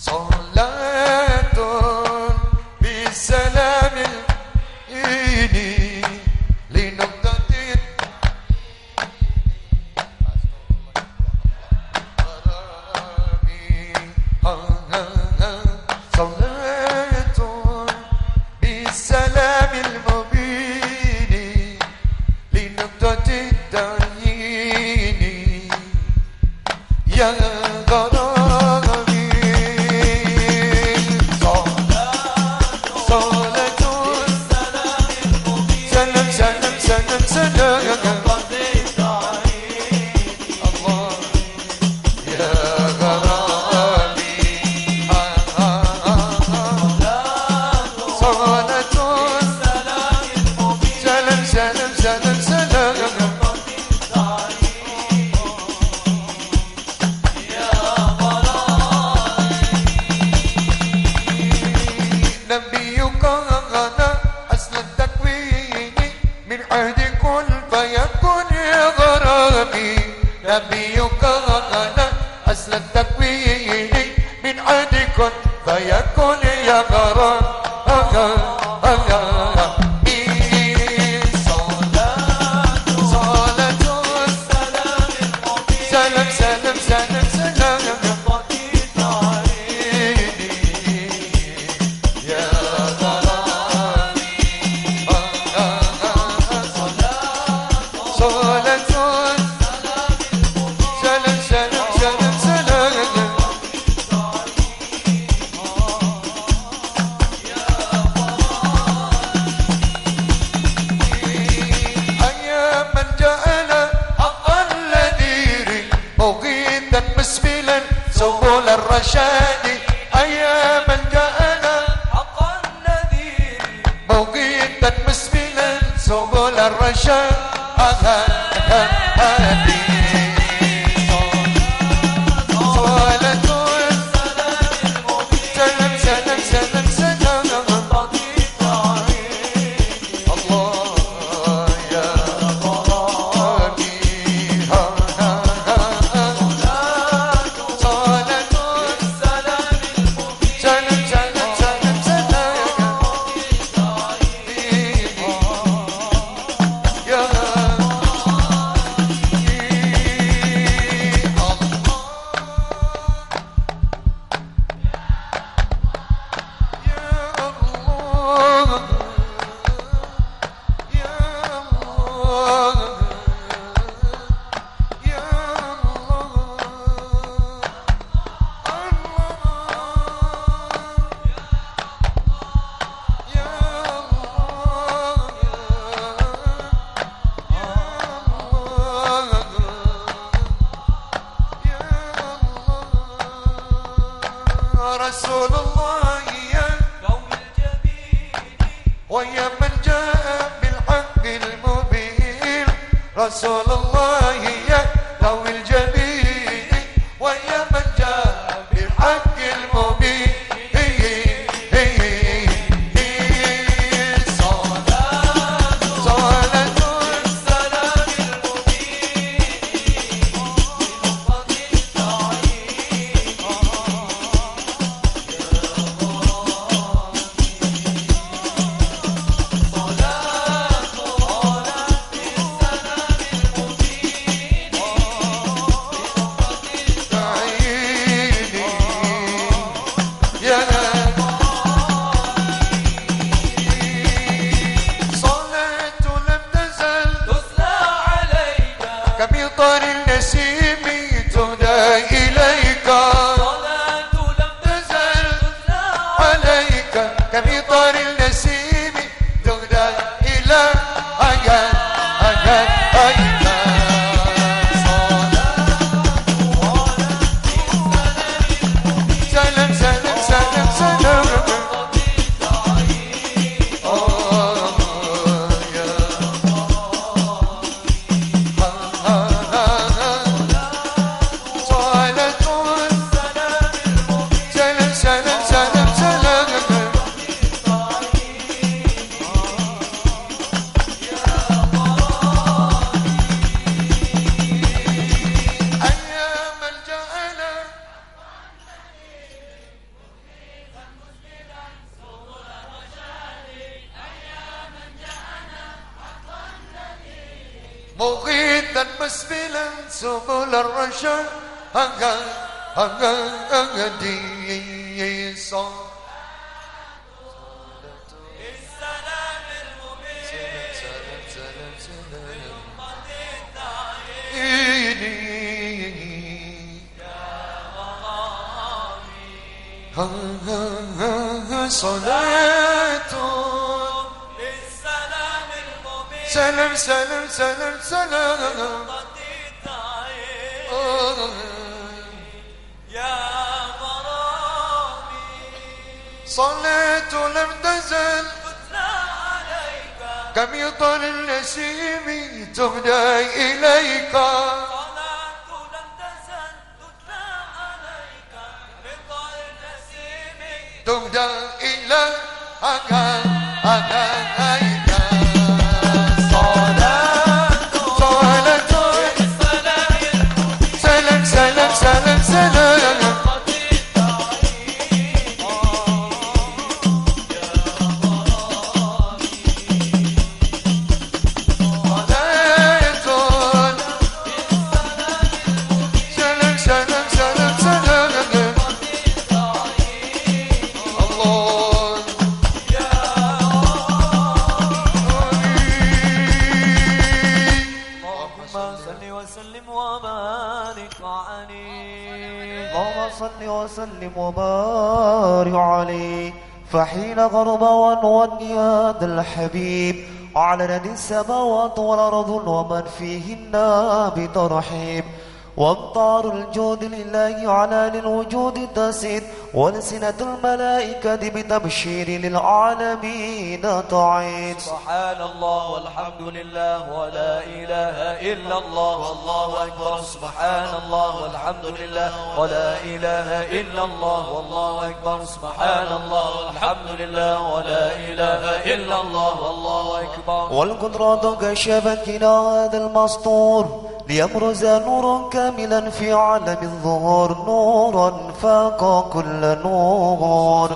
So سبل الرشاد هدي صار السلام المبين سلام سلام سلام أمة الداعين صلاة. سلام سلام سلام سلام. يا غرامي صلاة لم تزل كم يطل النسيم تهدى إليك. تهدى إلى أكا أكا وسلم وبارك عليه. اللهم صل وسلم وبارك عليه. فحين غرب وانون يا ذا الحبيب أعلنت السماوات والأرض ومن فيهن بترحيب. وامطار الجود لله على للوجود تسيد ولسنة الملائكة بتبشير للعالمين تعيد. سبحان الله والحمد لله ولا إله إلا الله والله أكبر. سبحان الله والحمد لله ولا إله إلا الله والله أكبر. سبحان الله والحمد لله ولا إله إلا الله والله أكبر. والقدرة كشفت إلى هذا المسطور. ليبرز نور كاملا في عالم الظهور نورا فاق كل نور.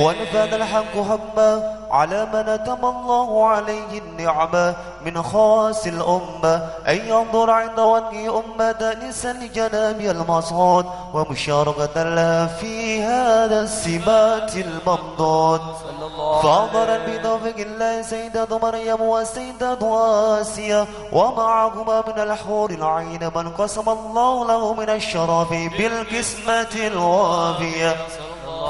ونفذ الحق حقا على من أتم الله عليه النعمة من خاص الأمة. أن ينظر عند وجه أمة نسا لجناب المصعود ومشاركة لها في هذا السبات الممدود. فأضرا بتوفيق الله سيدة مريم وسيدة آسيا ومعهما من الحور العين من قسم الله له من الشرف بالقسمة الوافية.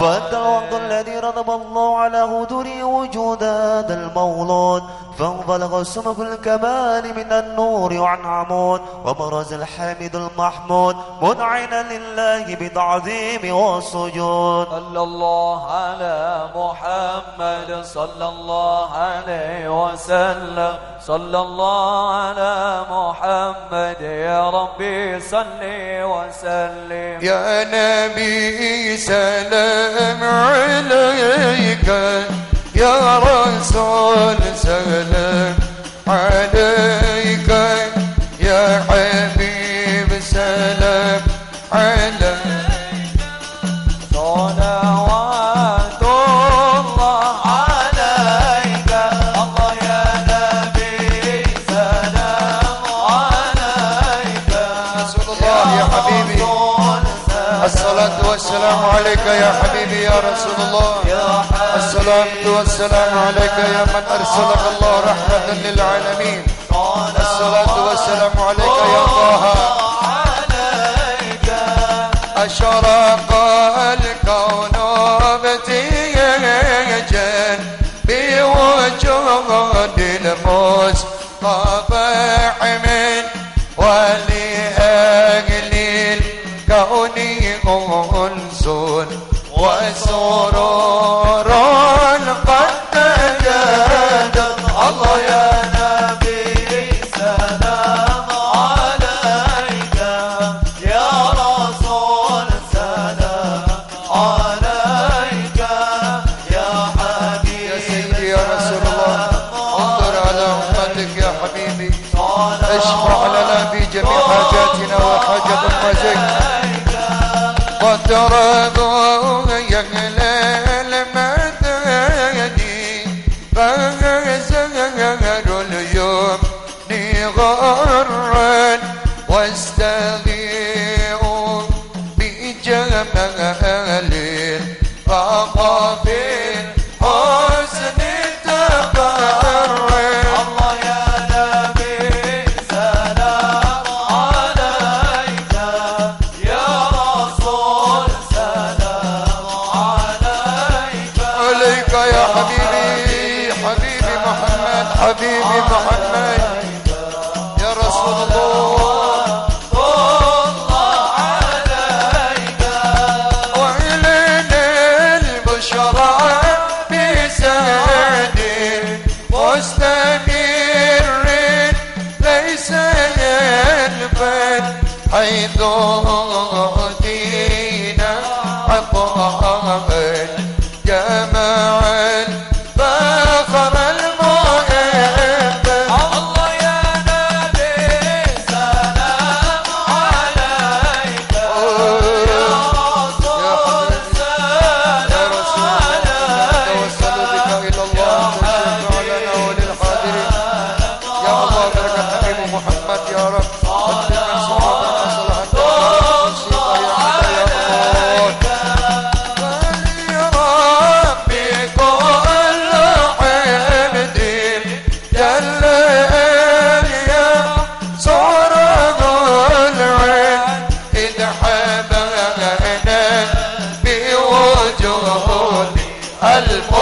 فأنت الوقت الذي رضب الله على هدري وجود هذا المولود. فانطلق سمك الكمال من النور عن عمود وبرز الحامد المحمود منعنا لله بتعظيم والسجود. صلى الله على محمد صلى الله عليه وسلم. صلى الله على محمد يا ربي صل وسلم. يا نبي سلام عليك. يا رسول سلام عليك يا حبيب والسلام عليك يا من أرسلك الله رحمة للعالمين. الصلاة والسلام عليك يا طه. جمال المصطفى